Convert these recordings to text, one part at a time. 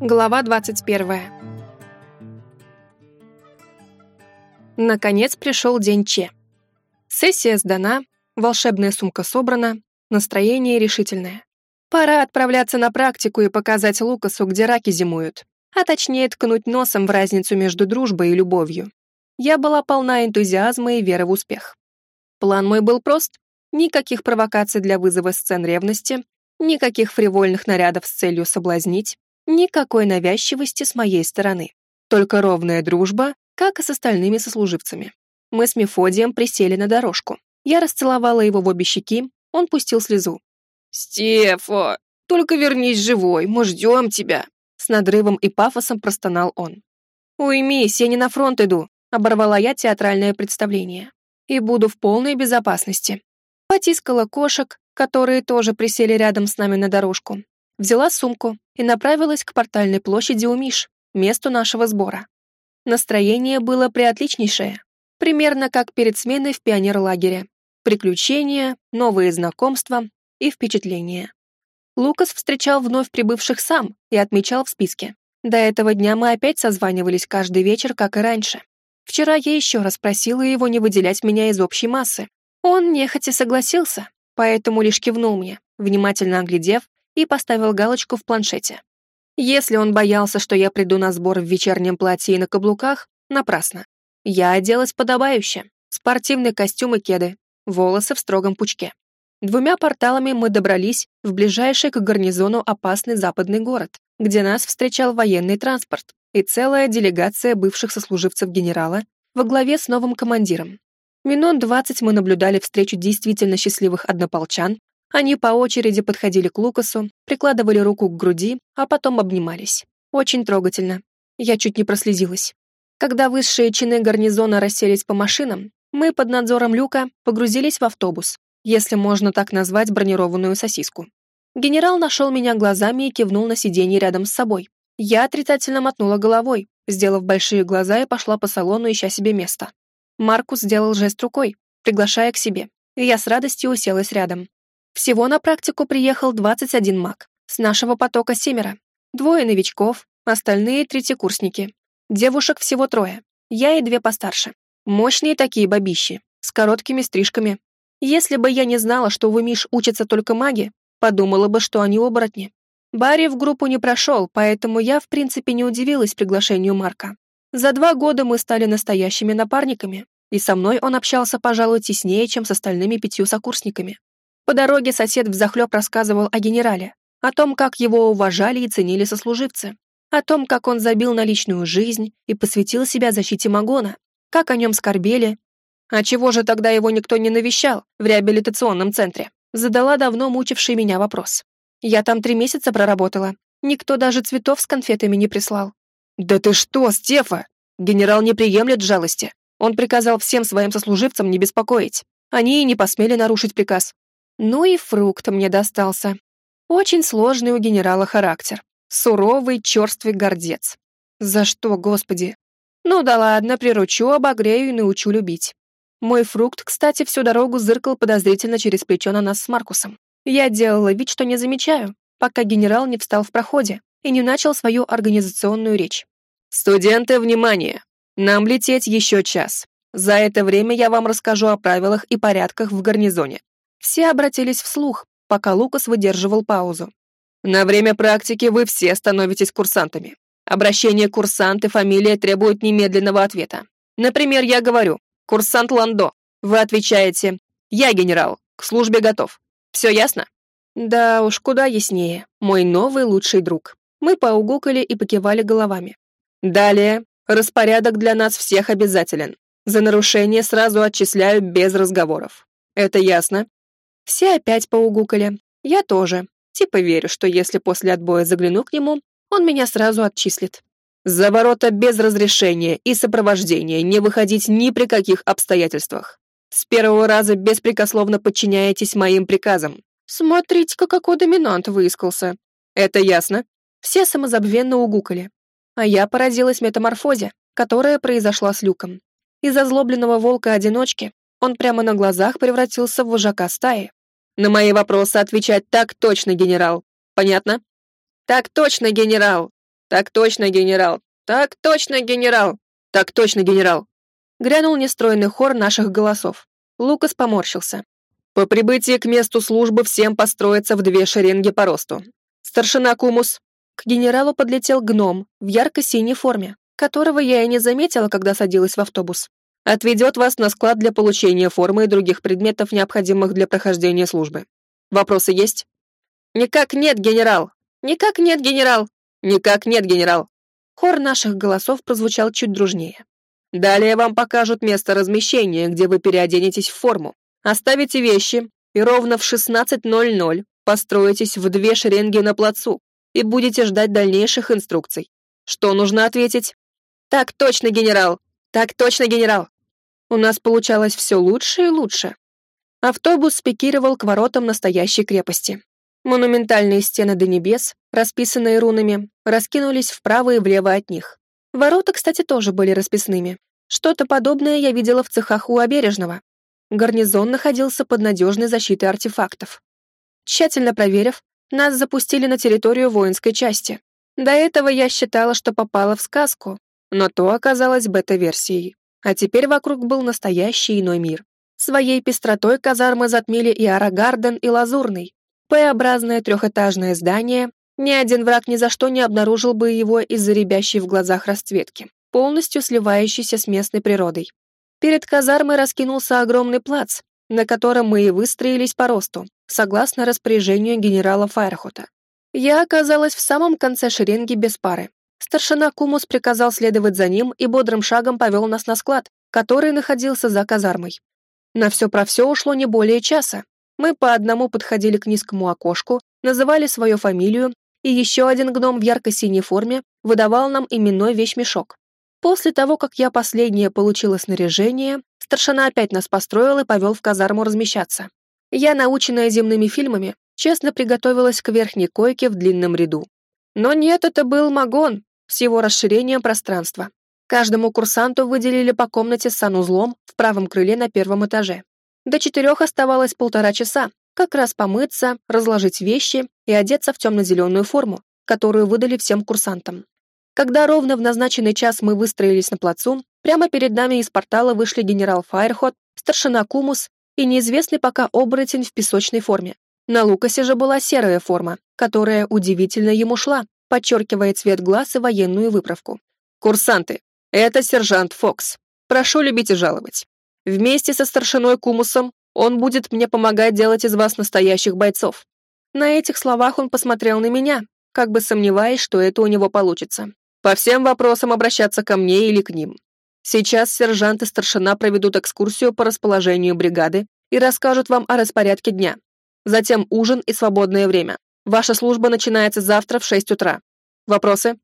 Глава 21. Наконец пришел день Че. Сессия сдана, волшебная сумка собрана, настроение решительное. Пора отправляться на практику и показать Лукасу, где раки зимуют, а точнее ткнуть носом в разницу между дружбой и любовью. Я была полна энтузиазма и веры в успех. План мой был прост. Никаких провокаций для вызова сцен ревности, никаких фривольных нарядов с целью соблазнить, никакой навязчивости с моей стороны. Только ровная дружба, как и с остальными сослуживцами. Мы с Мефодием присели на дорожку. Я расцеловала его в обе щеки, он пустил слезу. «Стефа, только вернись живой, мы ждем тебя!» С надрывом и пафосом простонал он. «Уймись, я не на фронт иду», оборвала я театральное представление. «И буду в полной безопасности». Потискала кошек, которые тоже присели рядом с нами на дорожку. Взяла сумку и направилась к портальной площади у Миш, месту нашего сбора. Настроение было приотличнейшее, примерно как перед сменой в пионерлагере. Приключения, новые знакомства и впечатления. Лукас встречал вновь прибывших сам и отмечал в списке. До этого дня мы опять созванивались каждый вечер, как и раньше. Вчера я еще раз просила его не выделять меня из общей массы. Он нехотя согласился, поэтому лишь кивнул мне, внимательно оглядев, и поставил галочку в планшете. Если он боялся, что я приду на сбор в вечернем платье и на каблуках, напрасно. Я оделась подобающе. Спортивный костюм и кеды, волосы в строгом пучке. Двумя порталами мы добрались в ближайший к гарнизону опасный западный город, где нас встречал военный транспорт и целая делегация бывших сослуживцев генерала во главе с новым командиром. Минут двадцать мы наблюдали встречу действительно счастливых однополчан, они по очереди подходили к Лукасу, прикладывали руку к груди, а потом обнимались. Очень трогательно. Я чуть не прослезилась. Когда высшие чины гарнизона расселись по машинам, мы под надзором Люка погрузились в автобус, если можно так назвать бронированную сосиску. Генерал нашел меня глазами и кивнул на сиденье рядом с собой. Я отрицательно мотнула головой, сделав большие глаза и пошла по салону, ища себе место. Маркус сделал жест рукой, приглашая к себе, и я с радостью уселась рядом. Всего на практику приехал 21 маг. С нашего потока семеро. Двое новичков, остальные третьекурсники. Девушек всего трое. Я и две постарше. Мощные такие бабищи, с короткими стрижками. Если бы я не знала, что в Миш учатся только маги, подумала бы, что они оборотни. Барри в группу не прошел, поэтому я, в принципе, не удивилась приглашению Марка. За два года мы стали настоящими напарниками, и со мной он общался, пожалуй, теснее, чем с остальными пятью сокурсниками. По дороге сосед взахлеб рассказывал о генерале, о том, как его уважали и ценили сослуживцы, о том, как он забил на личную жизнь и посвятил себя защите Магона, как о нем скорбели. А чего же тогда его никто не навещал в реабилитационном центре? Задала давно мучивший меня вопрос. Я там три месяца проработала. Никто даже цветов с конфетами не прислал. «Да ты что, Стефа? Генерал не приемлет жалости. Он приказал всем своим сослуживцам не беспокоить. Они и не посмели нарушить приказ. Ну и фрукт мне достался. Очень сложный у генерала характер. Суровый, черствый гордец. За что, господи? Ну да ладно, приручу, обогрею и научу любить. Мой фрукт, кстати, всю дорогу зыркал подозрительно через плечо на нас с Маркусом. Я делала вид, что не замечаю, пока генерал не встал в проходе и не начал свою организационную речь. «Студенты, внимание! Нам лететь еще час. За это время я вам расскажу о правилах и порядках в гарнизоне. Все обратились вслух, пока Лукас выдерживал паузу. «На время практики вы все становитесь курсантами. Обращение курсант и фамилия требуют немедленного ответа. Например, я говорю «Курсант Ландо». Вы отвечаете «Я генерал, к службе готов». Все ясно?» Да уж, куда яснее. Мой новый лучший друг. Мы поугукали и покивали головами. Далее. Распорядок для нас всех обязателен. За нарушение сразу отчисляю без разговоров. Это ясно? Все опять поугукали. Я тоже. Типа верю, что если после отбоя загляну к нему, он меня сразу отчислит. За ворота без разрешения и сопровождения не выходить ни при каких обстоятельствах. С первого раза беспрекословно подчиняетесь моим приказам. Смотрите-ка, какой доминант выискался. Это ясно? Все самозабвенно угукали. А я поразилась метаморфозе, которая произошла с Люком. Из озлобленного волка-одиночки он прямо на глазах превратился в вожака стаи. На мои вопросы отвечать так точно, генерал. Понятно? Так точно, генерал. Так точно, генерал! Так точно, генерал! Так точно, генерал!» Грянул нестройный хор наших голосов. Лукас поморщился. «По прибытии к месту службы всем построиться в две шеренги по росту. Старшина Кумус!» К генералу подлетел гном в ярко-синей форме, которого я и не заметила, когда садилась в автобус. Отведет вас на склад для получения формы и других предметов, необходимых для прохождения службы. Вопросы есть? Никак нет, генерал! Никак нет, генерал! Никак нет, генерал! Хор наших голосов прозвучал чуть дружнее. Далее вам покажут место размещения, где вы переоденетесь в форму. Оставите вещи и ровно в 16.00 построитесь в две шеренги на плацу и будете ждать дальнейших инструкций. Что нужно ответить? Так точно, генерал! Так точно, генерал! У нас получалось все лучше и лучше. Автобус спикировал к воротам настоящей крепости. Монументальные стены до небес, расписанные рунами, раскинулись вправо и влево от них. Ворота, кстати, тоже были расписными. Что-то подобное я видела в цехах у Обережного. Гарнизон находился под надежной защитой артефактов. Тщательно проверив, нас запустили на территорию воинской части. До этого я считала, что попала в сказку, но то оказалось бета-версией. А теперь вокруг был настоящий иной мир. Своей пестротой казармы затмили и Арагарден, и Лазурный. П-образное трехэтажное здание, ни один враг ни за что не обнаружил бы его из-за рябящей в глазах расцветки, полностью сливающейся с местной природой. Перед казармой раскинулся огромный плац, на котором мы и выстроились по росту, согласно распоряжению генерала Файрхота. Я оказалась в самом конце шеренги без пары, Старшина Кумус приказал следовать за ним и бодрым шагом повел нас на склад, который находился за казармой. На все про все ушло не более часа. Мы по одному подходили к низкому окошку, называли свою фамилию, и еще один гном в ярко-синей форме выдавал нам именной вещмешок. После того, как я последняя получила снаряжение, старшина опять нас построил и повел в казарму размещаться. Я, наученная земными фильмами, честно приготовилась к верхней койке в длинном ряду. Но нет, это был Магон, с его расширением пространства. Каждому курсанту выделили по комнате с санузлом в правом крыле на первом этаже. До четырех оставалось полтора часа, как раз помыться, разложить вещи и одеться в темно-зеленую форму, которую выдали всем курсантам. Когда ровно в назначенный час мы выстроились на плацу, прямо перед нами из портала вышли генерал Файрхот, старшина Кумус и неизвестный пока оборотень в песочной форме. На Лукасе же была серая форма, которая удивительно ему шла, подчеркивая цвет глаз и военную выправку. «Курсанты, это сержант Фокс. Прошу любить и жаловать. Вместе со старшиной Кумусом он будет мне помогать делать из вас настоящих бойцов». На этих словах он посмотрел на меня, как бы сомневаясь, что это у него получится. По всем вопросам обращаться ко мне или к ним. Сейчас сержант и старшина проведут экскурсию по расположению бригады и расскажут вам о распорядке дня. Затем ужин и свободное время. Ваша служба начинается завтра в 6 утра. Вопросы?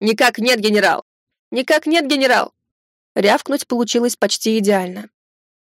Никак нет, генерал. Никак нет, генерал. Рявкнуть получилось почти идеально.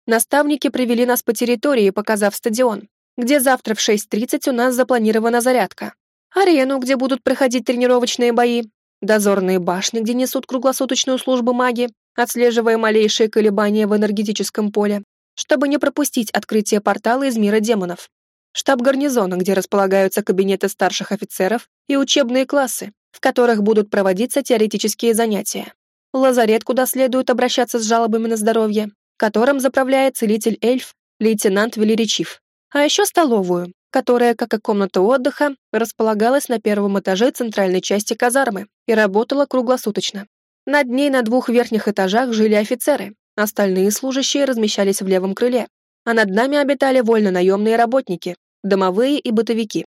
Наставники привели нас по территории, показав стадион, где завтра в 6.30 у нас запланирована зарядка. Арену, где будут проходить тренировочные бои. Дозорные башни, где несут круглосуточную службу маги, отслеживая малейшие колебания в энергетическом поле, чтобы не пропустить открытие портала из мира демонов штаб гарнизона, где располагаются кабинеты старших офицеров и учебные классы, в которых будут проводиться теоретические занятия. Лазарет, куда следует обращаться с жалобами на здоровье, которым заправляет целитель-эльф, лейтенант Велеречив. А еще столовую, которая, как и комната отдыха, располагалась на первом этаже центральной части казармы и работала круглосуточно. Над ней на двух верхних этажах жили офицеры, остальные служащие размещались в левом крыле, а над нами обитали вольно-наемные работники, домовые и бытовики.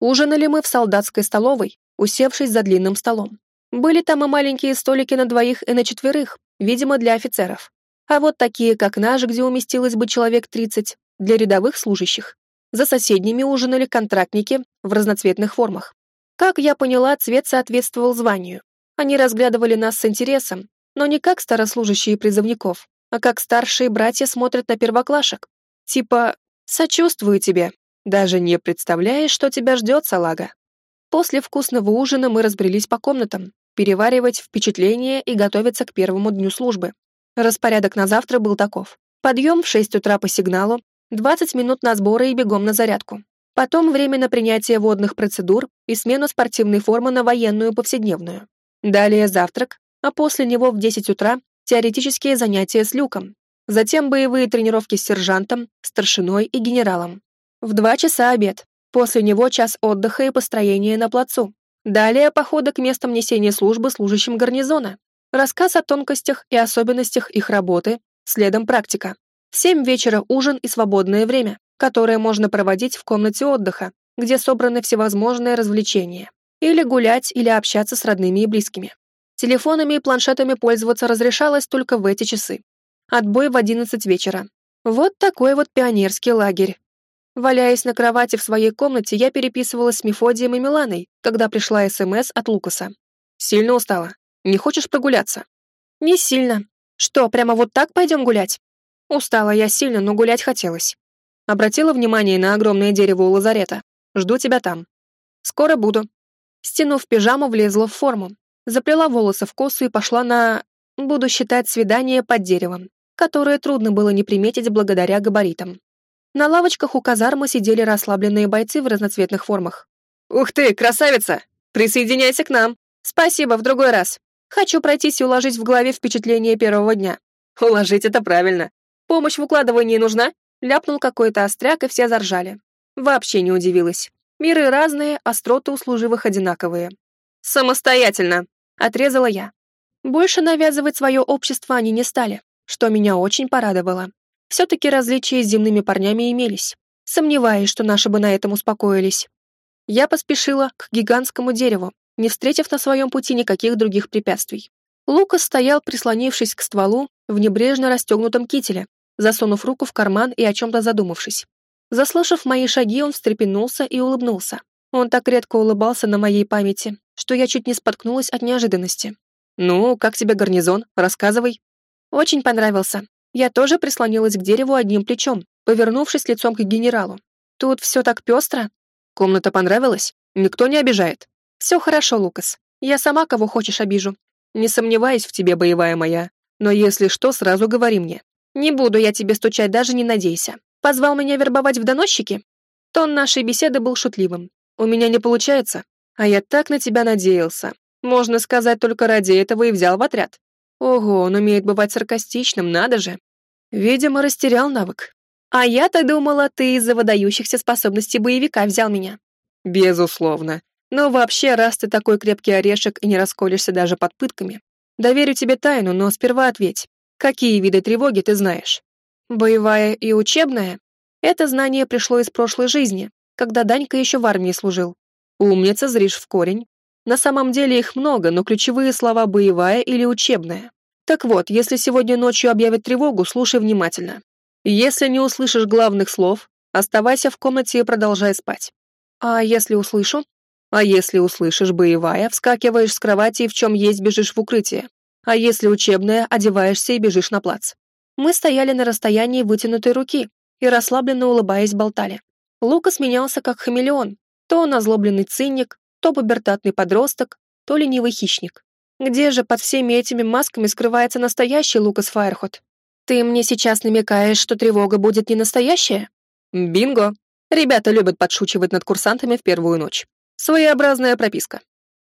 Ужинали мы в солдатской столовой, усевшись за длинным столом. Были там и маленькие столики на двоих и на четверых, видимо, для офицеров. А вот такие, как наш, где уместилось бы человек 30, для рядовых служащих. За соседними ужинали контрактники в разноцветных формах. Как я поняла, цвет соответствовал званию. Они разглядывали нас с интересом, но не как старослужащие призывников, а как старшие братья смотрят на первоклашек. Типа «сочувствую тебе, даже не представляешь, что тебя ждет, салага. После вкусного ужина мы разбрелись по комнатам, переваривать впечатления и готовиться к первому дню службы. Распорядок на завтра был таков. Подъем в 6 утра по сигналу, 20 минут на сборы и бегом на зарядку. Потом время на принятие водных процедур и смену спортивной формы на военную повседневную. Далее завтрак, а после него в 10 утра теоретические занятия с люком. Затем боевые тренировки с сержантом, старшиной и генералом. В 2 часа обед. После него час отдыха и построения на плацу. Далее походы к местам несения службы служащим гарнизона. Рассказ о тонкостях и особенностях их работы, следом практика. В 7 вечера ужин и свободное время которое можно проводить в комнате отдыха, где собраны всевозможные развлечения. Или гулять, или общаться с родными и близкими. Телефонами и планшетами пользоваться разрешалось только в эти часы. Отбой в 11 вечера. Вот такой вот пионерский лагерь. Валяясь на кровати в своей комнате, я переписывалась с Мефодием и Миланой, когда пришла СМС от Лукаса. «Сильно устала. Не хочешь прогуляться?» «Не сильно. Что, прямо вот так пойдем гулять?» Устала я сильно, но гулять хотелось. Обратила внимание на огромное дерево у лазарета. Жду тебя там. Скоро буду. Стянув пижаму, влезла в форму. Заплела волосы в косу и пошла на... Буду считать свидание под деревом, которое трудно было не приметить благодаря габаритам. На лавочках у казармы сидели расслабленные бойцы в разноцветных формах. «Ух ты, красавица! Присоединяйся к нам! Спасибо, в другой раз. Хочу пройтись и уложить в голове впечатление первого дня». «Уложить это правильно. Помощь в укладывании нужна?» Ляпнул какой-то остряк, и все заржали. Вообще не удивилась. Миры разные, остроты у служивых одинаковые. «Самостоятельно!» — отрезала я. Больше навязывать свое общество они не стали, что меня очень порадовало. Все-таки различия с земными парнями имелись. Сомневаюсь, что наши бы на этом успокоились. Я поспешила к гигантскому дереву, не встретив на своем пути никаких других препятствий. Лукас стоял, прислонившись к стволу, в небрежно расстегнутом кителе, засунув руку в карман и о чем-то задумавшись. Заслышав мои шаги, он встрепенулся и улыбнулся. Он так редко улыбался на моей памяти, что я чуть не споткнулась от неожиданности. «Ну, как тебе гарнизон? Рассказывай». Очень понравился. Я тоже прислонилась к дереву одним плечом, повернувшись лицом к генералу. Тут все так пестро. Комната понравилась? Никто не обижает. Все хорошо, Лукас. Я сама кого хочешь обижу. Не сомневаюсь в тебе, боевая моя. Но если что, сразу говори мне. Не буду я тебе стучать, даже не надейся. Позвал меня вербовать в доносчики? Тон нашей беседы был шутливым. У меня не получается, а я так на тебя надеялся. Можно сказать, только ради этого и взял в отряд. Ого, он умеет бывать саркастичным, надо же. Видимо, растерял навык. А я-то думала, ты из-за выдающихся способностей боевика взял меня. Безусловно. Но вообще, раз ты такой крепкий орешек и не расколешься даже под пытками, доверю тебе тайну, но сперва ответь. Какие виды тревоги ты знаешь? Боевая и учебная? Это знание пришло из прошлой жизни, когда Данька еще в армии служил. Умница, зришь в корень. На самом деле их много, но ключевые слова «боевая» или «учебная». Так вот, если сегодня ночью объявят тревогу, слушай внимательно. Если не услышишь главных слов, оставайся в комнате и продолжай спать. А если услышу? А если услышишь «боевая», вскакиваешь с кровати и в чем есть бежишь в укрытие. А если учебная, одеваешься и бежишь на плац. Мы стояли на расстоянии вытянутой руки и расслабленно улыбаясь болтали. Лукас менялся как хамелеон. То он озлобленный циник, то пубертатный подросток, то ленивый хищник. Где же под всеми этими масками скрывается настоящий Лукас Файрхот? Ты мне сейчас намекаешь, что тревога будет не настоящая? Бинго! Ребята любят подшучивать над курсантами в первую ночь. Своеобразная прописка.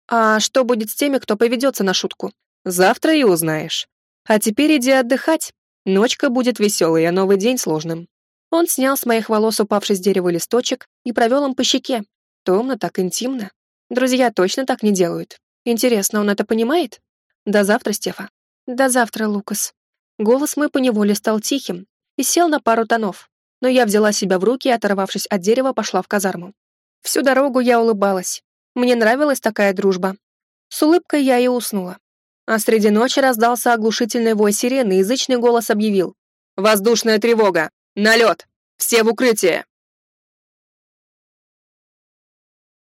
А что будет с теми, кто поведется на шутку? Завтра и узнаешь. А теперь иди отдыхать. Ночка будет веселой, а новый день сложным. Он снял с моих волос упавший с дерева листочек и провел им по щеке. Томно, так интимно. Друзья точно так не делают. Интересно, он это понимает? До завтра, Стефа. До завтра, Лукас. Голос мой поневоле стал тихим и сел на пару тонов. Но я взяла себя в руки и, оторвавшись от дерева, пошла в казарму. Всю дорогу я улыбалась. Мне нравилась такая дружба. С улыбкой я и уснула. А среди ночи раздался оглушительный вой сирены, язычный голос объявил. «Воздушная тревога! Налет! Все в укрытие!»